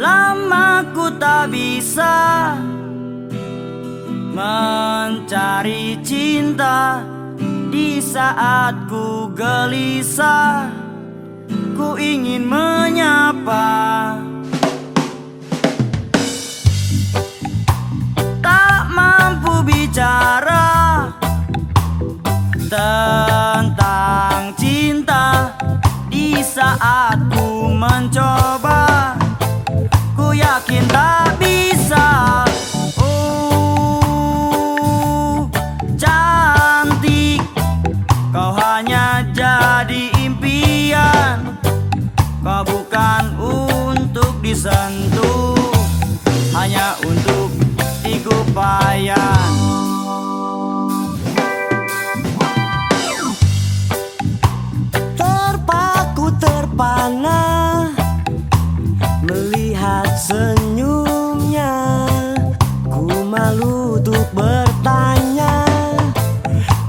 Lama ku tak bisa Mencari cinta Di saat ku gelisah. Ku ingin menyapa. Tak mampu bicara Tentang cinta Di saat ku mencoba Impian. Kau bukan untuk disentuh Hanya untuk digupayan malu untuk bertanya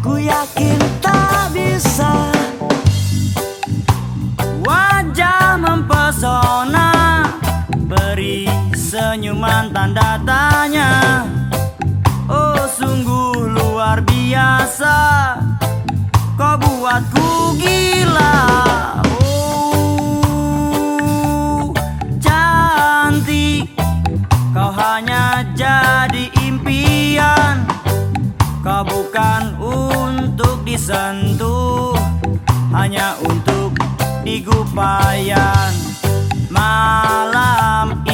Ku yakin tak bisa Wajah mempesona. Beri senyuman tanda tanya untuk disentuh Hanya untuk digupayan Malam ini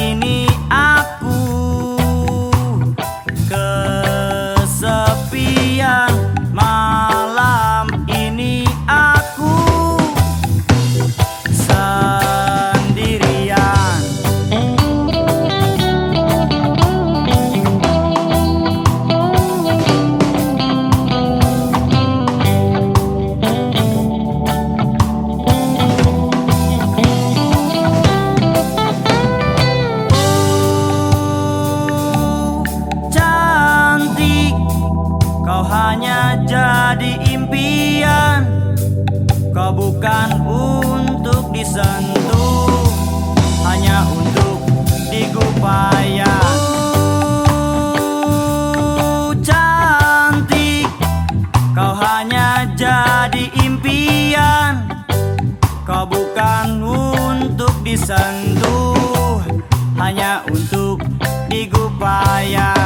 Kau hanya jadi impian. Kau bukan untuk disentuh Hanya untuk digupaya uh, Cantik. Kau hanya jadi impian. Kau bukan untuk disentuh Hanya untuk digupaya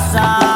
casa.